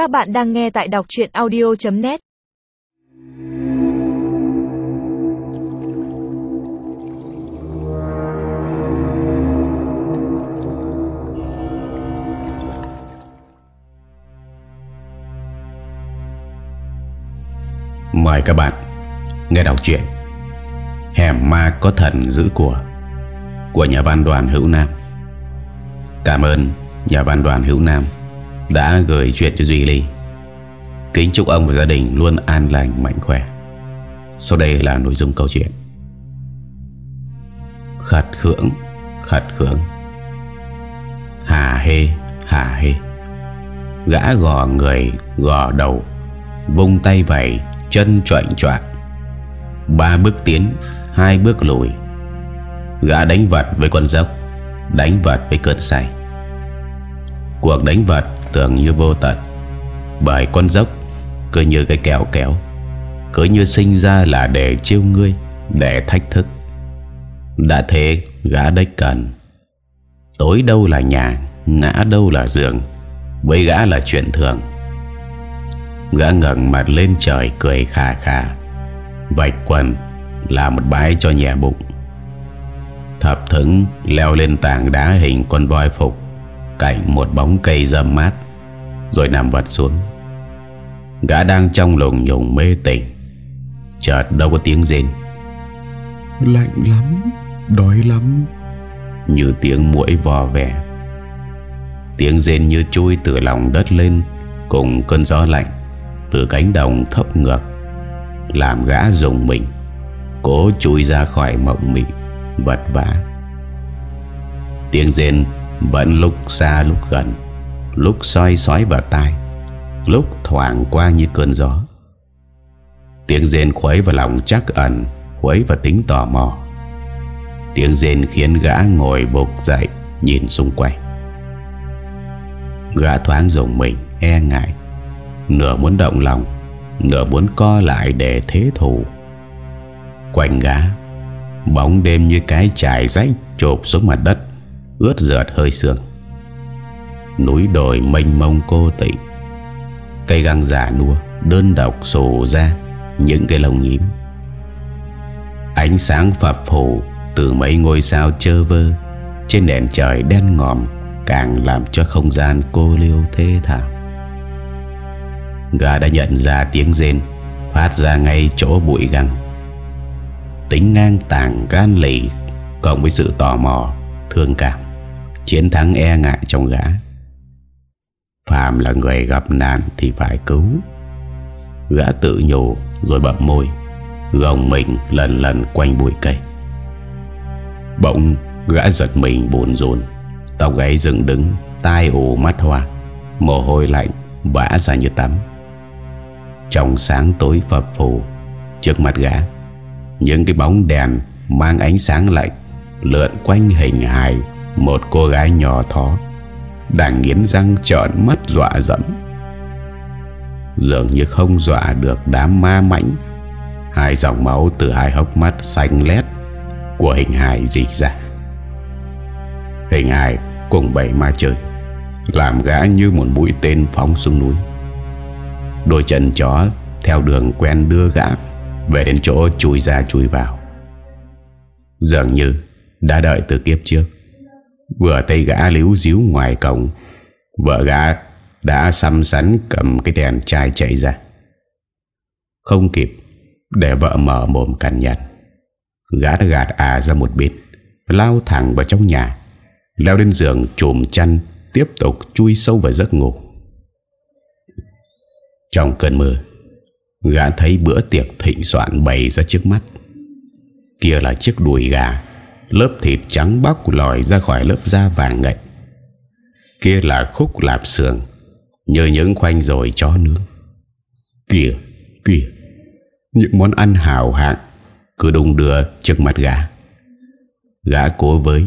Các bạn đang nghe tại đọc chuyện audio.net Mời các bạn nghe đọc truyện Hẻm ma có thần giữ của của nhà văn đoàn Hữu Nam. Cảm ơn nhà văn đoàn Hữu Nam đã gửi chuyện cho Duy Ly. Kính chúc ông và gia đình luôn an lành mạnh khỏe. Sau đây là nội dung câu chuyện. Khật khưỡng, khật khưỡng. Hà hê, hà hê. Gã gò người, gò đầu, vung tay vẩy, chân choạng choạng. Ba bước tiến, hai bước lùi. Gã đánh vật với con dốc, đánh vật với cơn say. Cuộc đánh vật tưởng như vô tận. Bởi con dốc, Cứ như cái kéo kéo, Cứ như sinh ra là để chiêu ngươi, Để thách thức. Đã thế, gã đếch cần. Tối đâu là nhà, Ngã đâu là giường, Với gã là chuyện thường. Gã ngẩng mặt lên trời cười khà khà, Vạch quần, Là một bãi cho nhẹ bụng. Thập thứng leo lên tảng đá hình con voi phục. Cạnh một bóng cây râm mát Rồi nằm vật xuống. Gã đang trong lùng nhùng mê tỉnh. Chợt đâu có tiếng rên. Lạnh lắm Đói lắm. Như tiếng mũi vò vẻ Tiếng rên như chui từ lòng đất lên Cùng cơn gió lạnh Từ cánh đồng thấp ngược Làm gã dùng mình Cố chui ra khỏi mộng mị Vật vã. Tiếng rên vẫn lúc xa lúc gần, Lúc soi sói vào tai, Lúc thoảng qua như cơn gió. Tiếng rên khuấy vào lòng chắc ẩn, Khuấy vào tính tò mò. Tiếng rên khiến gã ngồi bục dậy, Nhìn xung quanh. Gã thoáng dùng mình E ngại. Nửa muốn động lòng, Nửa muốn co lại để thế thủ Quanh gã, Bóng đêm như cái trải rách Chộp xuống mặt đất. Ướt rượt hơi sương. Núi đồi mênh mông cô tịnh Cây găng già nua, Đơn độc sổ ra Những cái lồng nhím. Ánh sáng phập phù Từ mấy ngôi sao chơ vơ Trên nền trời đen ngòm Càng làm cho không gian cô liêu thê thảm. Gà đã nhận ra tiếng rên, Phát ra ngay chỗ bụi găng. Tính ngang tàng gan lì, Cộng với sự tò mò, Thương cảm. Chiến thắng e ngại trong gã. Phạm là người gặp nạn Thì phải cứu. Gã tự nhủ rồi bậm môi, Gồng mình lần lần quanh bụi cây. Bỗng gã giật mình buồn rồn Tóc gáy dựng đứng, Tai ủ mắt hoa, Mồ hôi lạnh vã ra như tắm. Trong sáng tối phập phù Trước mặt gã, Những cái bóng đèn Mang ánh sáng lạnh Lượn quanh hình hài một cô gái nhỏ thó, Đang nghiến răng trợn mắt dọa dẫm. Dường như không dọa được đám ma mãnh, Hai dòng máu từ hai hốc mắt xanh lét Của hình hài dị ra Hình hài cùng bảy ma chơi Làm gã như một mũi tên phóng xuống núi. Đôi chân chó theo đường quen đưa gã Về đến chỗ chui ra chui vào. Dường như đã đợi từ kiếp trước. Vừa tay gã liếu díu ngoài cổng, Vợ gã đã xăm sắn cầm cái đèn chai chạy ra. Không kịp, để vợ mở mồm cằn nhằn. Gã đã gạt à ra một bên, Lao thẳng vào trong nhà, Leo lên giường trùm chăn, Tiếp tục chui sâu vào giấc ngủ. Trong cơn mưa, Gã thấy bữa tiệc thịnh soạn bày ra trước mắt. Kia là chiếc đùi gà Lớp thịt trắng bóc lòi ra khỏi lớp da vàng ngậy. Kia là khúc lạp sườn nhờ những khoanh rồi chó nướng. Kìa, kìa Những món ăn hào hạng Cứ đùng đưa trước mặt gã. Gã cố với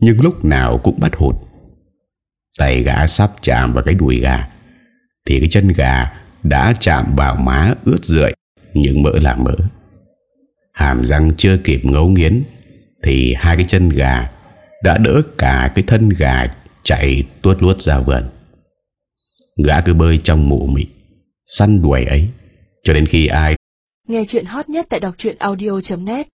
Nhưng lúc nào cũng bắt hụt. Tay gã sắp chạm vào cái đùi gà Thì cái chân gà Đã chạm vào má ướt rượi Nhưng mỡ là mỡ. Hàm răng chưa kịp ngấu nghiến thì hai cái chân gà Đã đỡ cả cái thân gà Chạy tuốt luốt ra vườn. Gã cứ bơi trong mụ mị, Săn đuổi ấy, Cho đến khi ai Nghe chuyện hot nhất tại đọc truyện audio.net